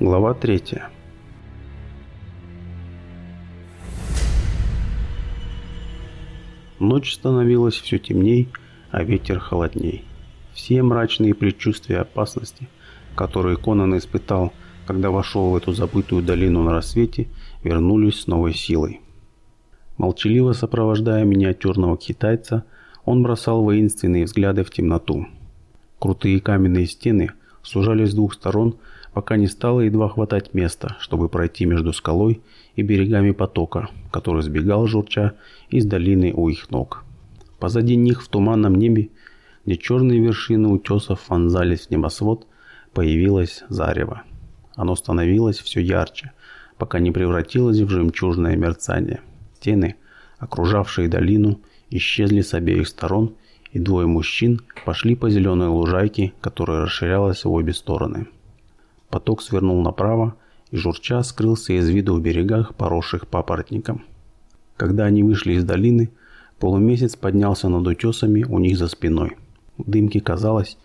Глава 3. Ночь становилась все темней, а ветер холодней. Все мрачные предчувствия опасности, которые Конан испытал, когда вошел в эту забытую долину на рассвете, вернулись с новой силой. Молчаливо сопровождая миниатюрного китайца, он бросал воинственные взгляды в темноту. Крутые каменные стены сужались с двух сторон, пока не стало едва хватать места, чтобы пройти между скалой и берегами потока, который сбегал журча из долины у их ног. Позади них в туманном небе, где черные вершины утесов вонзались в небосвод, появилось зарево. Оно становилось все ярче, пока не превратилось в жемчужное мерцание. Стены, окружавшие долину, исчезли с обеих сторон, и двое мужчин пошли по зеленой лужайке, которая расширялась в обе стороны. Поток свернул направо, и журча скрылся из вида у берегах, поросших папоротником. Когда они вышли из долины, полумесяц поднялся над утесами у них за спиной. В дымке казалось,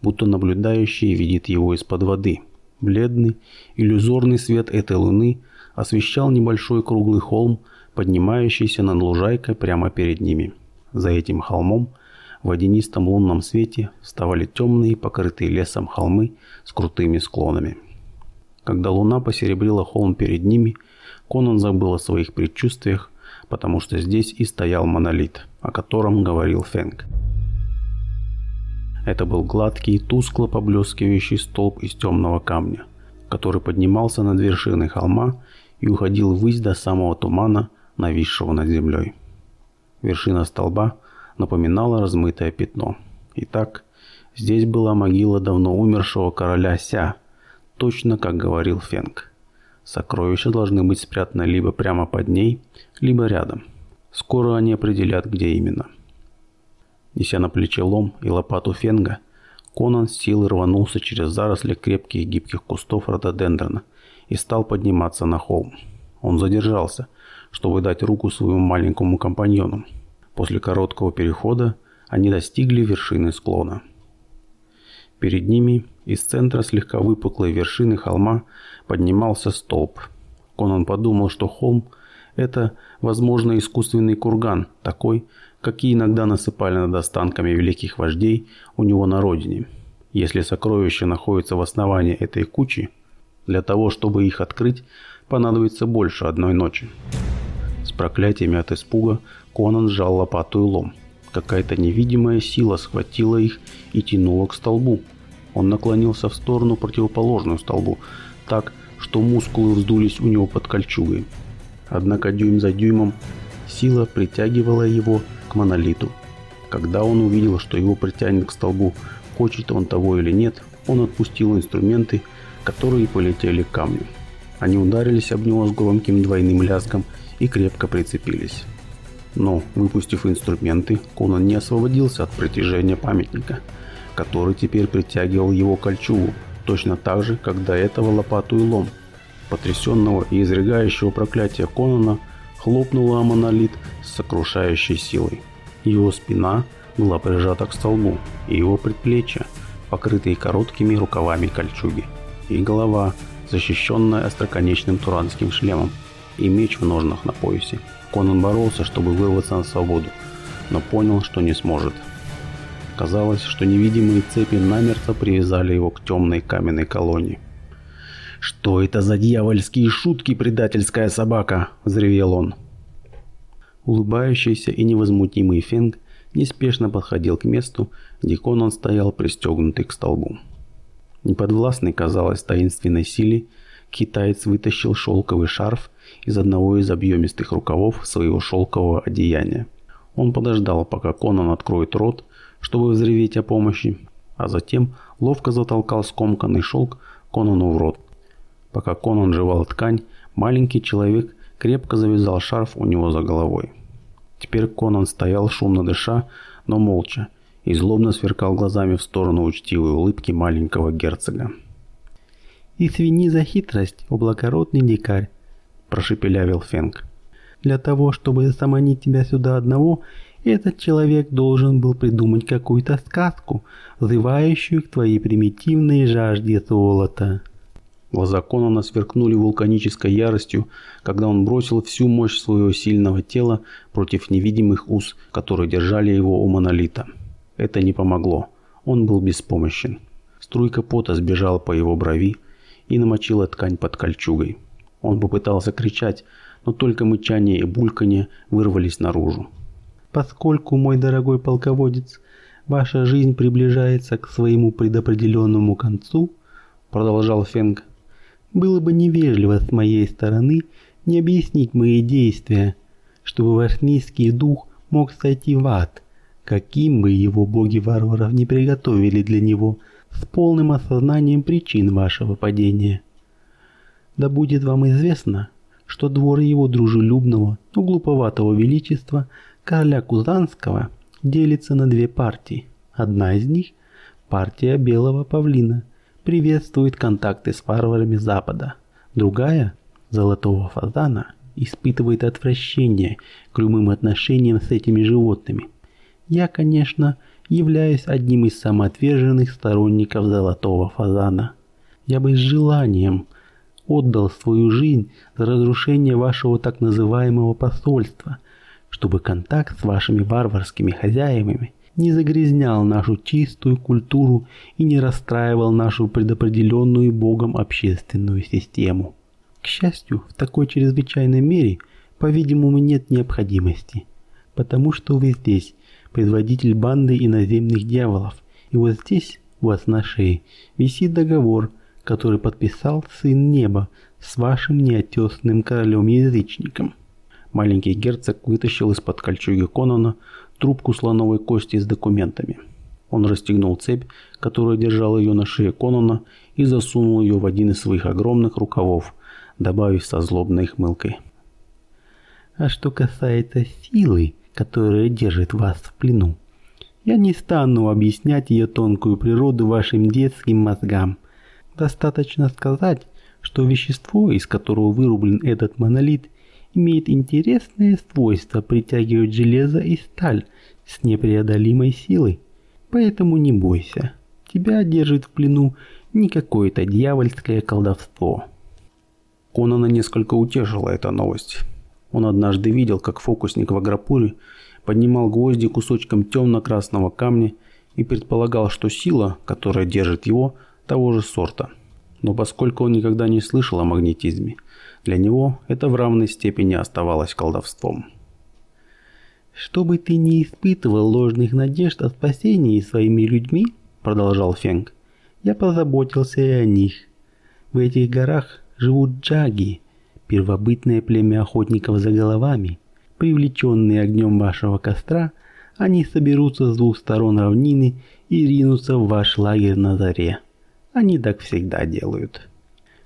будто наблюдающий видит его из-под воды. Бледный, иллюзорный свет этой луны освещал небольшой круглый холм, поднимающийся над лужайкой прямо перед ними. За этим холмом в водянистом лунном свете вставали темные, покрытые лесом холмы с крутыми склонами. Когда луна посеребрила холм перед ними, Конан забыл о своих предчувствиях, потому что здесь и стоял монолит, о котором говорил Фэнк. Это был гладкий, тускло поблескивающий столб из темного камня, который поднимался над вершиной холма и уходил ввысь до самого тумана, нависшего над землей. Вершина столба напоминала размытое пятно. Итак, здесь была могила давно умершего короля Ся, точно как говорил Фенг. Сокровища должны быть спрятаны либо прямо под ней, либо рядом. Скоро они определят, где именно. Неся на плече лом и лопату Фенга, Конан с силой рванулся через заросли крепких гибких кустов рододендрона и стал подниматься на холм. Он задержался, чтобы дать руку своему маленькому компаньону. После короткого перехода они достигли вершины склона. Перед ними из центра слегка выпуклой вершины холма поднимался столб. Конан подумал, что холм – это, возможно, искусственный курган, такой, какие иногда насыпали над останками великих вождей у него на родине. Если сокровища находятся в основании этой кучи, для того, чтобы их открыть, понадобится больше одной ночи. С проклятиями от испуга Конан сжал лопату и лом. Какая-то невидимая сила схватила их и тянула к столбу. Он наклонился в сторону противоположную столбу, так, что мускулы вздулись у него под кольчугой. Однако дюйм за дюймом сила притягивала его к монолиту. Когда он увидел, что его притянет к столбу, хочет он того или нет, он отпустил инструменты, которые полетели к камню. Они ударились об него с громким двойным лязгом и крепко прицепились. Но, выпустив инструменты, Конан не освободился от притяжения памятника, который теперь притягивал его кольчугу, точно так же, как до этого лопату и лом. Потрясенного и изрыгающего проклятия Конана хлопнула о монолит с сокрушающей силой. Его спина была прижата к столбу, и его предплечья, покрытые короткими рукавами кольчуги, и голова, защищенная остроконечным туранским шлемом, и меч в ножнах на поясе. Конан боролся, чтобы вырваться на свободу, но понял, что не сможет. Казалось, что невидимые цепи намертво привязали его к темной каменной колонии. «Что это за дьявольские шутки, предательская собака?» – взревел он. Улыбающийся и невозмутимый Фенг неспешно подходил к месту, где Конан стоял пристегнутый к столбу. Неподвластный, казалось, таинственной силе, китаец вытащил шелковый шарф из одного из объемистых рукавов своего шелкового одеяния. Он подождал, пока Конан откроет рот, чтобы взреветь о помощи, а затем ловко затолкал скомканный шелк Конану в рот. Пока Конан жевал ткань, маленький человек крепко завязал шарф у него за головой. Теперь Конан стоял, шумно дыша, но молча, и злобно сверкал глазами в сторону учтивой улыбки маленького герцога. «Извини за хитрость, о благородный дикарь», – прошепелявил Фенг. «Для того, чтобы заманить тебя сюда одного, этот человек должен был придумать какую-то сказку, взывающую к твоей примитивной жажде золота». Глаза Конона сверкнули вулканической яростью, когда он бросил всю мощь своего сильного тела против невидимых уз, которые держали его у монолита. Это не помогло. Он был беспомощен. Струйка пота сбежала по его брови и намочила ткань под кольчугой. Он попытался кричать, но только мычание и бульканье вырвались наружу. «Поскольку, мой дорогой полководец, ваша жизнь приближается к своему предопределенному концу», продолжал Фенг, было бы невежливо с моей стороны не объяснить мои действия, чтобы ваш низкий дух мог сойти в ад, каким бы его боги варваров не приготовили для него, с полным осознанием причин вашего падения. Да будет вам известно, что двор его дружелюбного, но глуповатого величества короля Кузанского делится на две партии. Одна из них – партия Белого Павлина – приветствует контакты с варварами Запада. Другая, золотого фазана, испытывает отвращение к любым отношениям с этими животными. Я, конечно, являюсь одним из самоотверженных сторонников золотого фазана. Я бы с желанием отдал свою жизнь за разрушение вашего так называемого посольства, чтобы контакт с вашими варварскими хозяевами не загрязнял нашу чистую культуру и не расстраивал нашу предопределенную Богом общественную систему. К счастью, в такой чрезвычайной мере, по-видимому, нет необходимости, потому что вы здесь предводитель банды иноземных дьяволов, и вот здесь, у вас на шее, висит договор, который подписал Сын Неба с вашим неотесным королем-язычником. Маленький герцог вытащил из-под кольчуги Конона трубку слоновой кости с документами. Он расстегнул цепь, которая держала ее на шее Конона, и засунул ее в один из своих огромных рукавов, добавив со злобной хмылкой. А что касается силы, которая держит вас в плену, я не стану объяснять ее тонкую природу вашим детским мозгам. Достаточно сказать, что вещество, из которого вырублен этот монолит, имеет интересное свойство притягивать железо и сталь с непреодолимой силой. Поэтому не бойся, тебя держит в плену не какое-то дьявольское колдовство. Конана несколько утешила эта новость. Он однажды видел, как фокусник в Аграпуре поднимал гвозди кусочком темно-красного камня и предполагал, что сила, которая держит его, того же сорта. Но поскольку он никогда не слышал о магнетизме, для него это в равной степени оставалось колдовством. «Чтобы ты не испытывал ложных надежд о спасении своими людьми», — продолжал Фенг, — «я позаботился и о них. В этих горах живут джаги, первобытное племя охотников за головами. Привлеченные огнем вашего костра, они соберутся с двух сторон равнины и ринутся в ваш лагерь на заре. Они так всегда делают.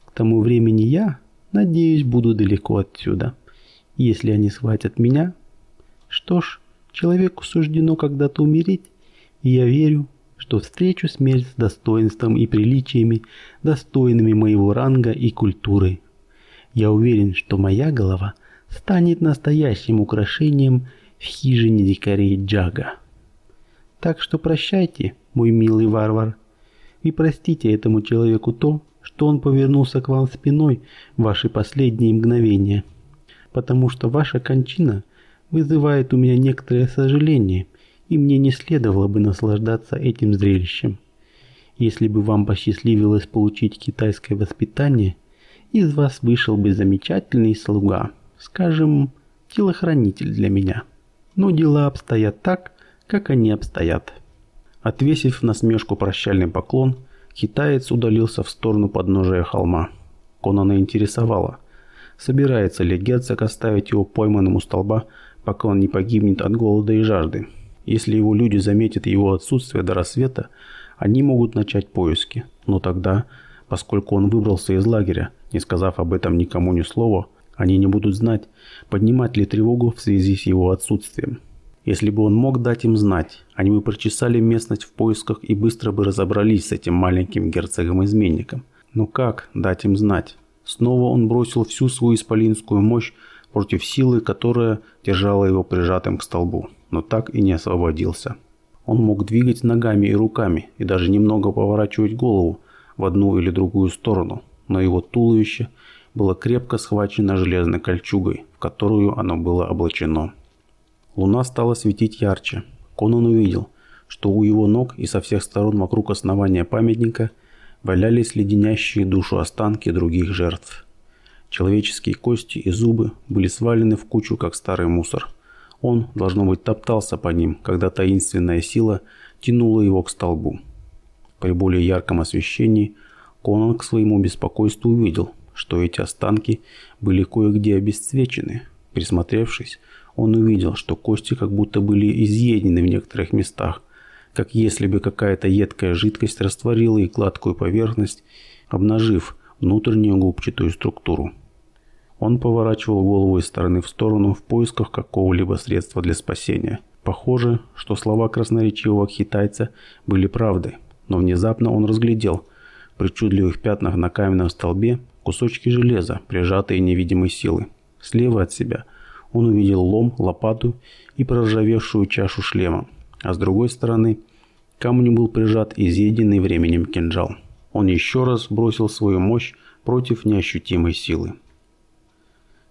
К тому времени я, Надеюсь, буду далеко отсюда. Если они схватят меня... Что ж, человеку суждено когда-то умереть, и я верю, что встречу смерть с достоинством и приличиями, достойными моего ранга и культуры. Я уверен, что моя голова станет настоящим украшением в хижине дикарей Джага. Так что прощайте, мой милый варвар, и простите этому человеку то, что он повернулся к вам спиной в ваши последние мгновения, потому что ваша кончина вызывает у меня некоторое сожаление, и мне не следовало бы наслаждаться этим зрелищем. Если бы вам посчастливилось получить китайское воспитание, из вас вышел бы замечательный слуга, скажем, телохранитель для меня. Но дела обстоят так, как они обстоят. Отвесив насмешку прощальный поклон, Китаец удалился в сторону подножия холма. Конана интересовало, собирается ли герцог оставить его пойманным у столба, пока он не погибнет от голода и жажды. Если его люди заметят его отсутствие до рассвета, они могут начать поиски. Но тогда, поскольку он выбрался из лагеря, не сказав об этом никому ни слова, они не будут знать, поднимать ли тревогу в связи с его отсутствием. Если бы он мог дать им знать, они бы прочесали местность в поисках и быстро бы разобрались с этим маленьким герцогом-изменником. Но как дать им знать? Снова он бросил всю свою исполинскую мощь против силы, которая держала его прижатым к столбу, но так и не освободился. Он мог двигать ногами и руками и даже немного поворачивать голову в одну или другую сторону, но его туловище было крепко схвачено железной кольчугой, в которую оно было облачено. Луна стала светить ярче. Конан увидел, что у его ног и со всех сторон вокруг основания памятника валялись леденящие душу останки других жертв. Человеческие кости и зубы были свалены в кучу, как старый мусор. Он, должно быть, топтался по ним, когда таинственная сила тянула его к столбу. При более ярком освещении Конан к своему беспокойству увидел, что эти останки были кое-где обесцвечены. Присмотревшись, он увидел, что кости как будто были изъедены в некоторых местах, как если бы какая-то едкая жидкость растворила их гладкую поверхность, обнажив внутреннюю губчатую структуру. Он поворачивал голову из стороны в сторону в поисках какого-либо средства для спасения. Похоже, что слова красноречивого китайца были правдой, но внезапно он разглядел причудливых пятнах на каменном столбе кусочки железа, прижатые невидимой силой. Слева от себя он увидел лом, лопату и проржавевшую чашу шлема, а с другой стороны к камню был прижат изъеденный временем кинжал. Он еще раз бросил свою мощь против неощутимой силы.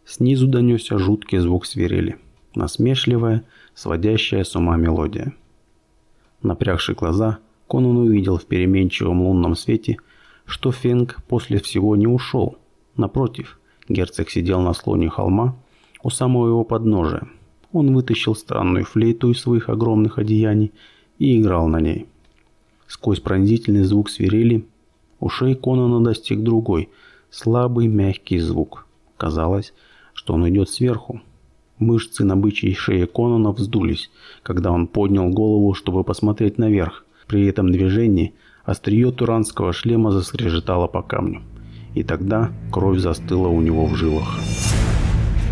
Снизу донесся жуткий звук свирели, насмешливая, сводящая с ума мелодия. Напрягши глаза, Конан увидел в переменчивом лунном свете, что Фенг после всего не ушел. Напротив, герцог сидел на слоне холма у самого его подножия. Он вытащил странную флейту из своих огромных одеяний и играл на ней. Сквозь пронзительный звук свирели ушей Конана достиг другой, слабый мягкий звук. Казалось, что он идет сверху. Мышцы на бычьей шее Конана вздулись, когда он поднял голову, чтобы посмотреть наверх. При этом движении острие туранского шлема заскрежетало по камню. И тогда кровь застыла у него в жилах.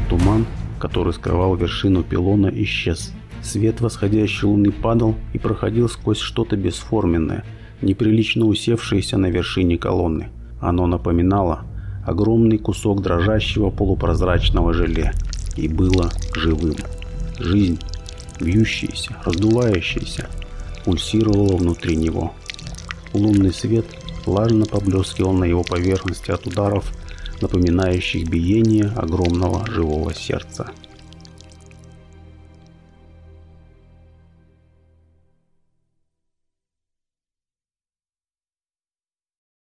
Туман, который скрывал вершину пилона, исчез. Свет восходящей луны падал и проходил сквозь что-то бесформенное, неприлично усевшееся на вершине колонны. Оно напоминало огромный кусок дрожащего полупрозрачного желе и было живым. Жизнь, бьющаяся, раздувающаяся, пульсировала внутри него. Лунный свет влажно поблескивал на его поверхности от ударов, напоминающих биение огромного живого сердца.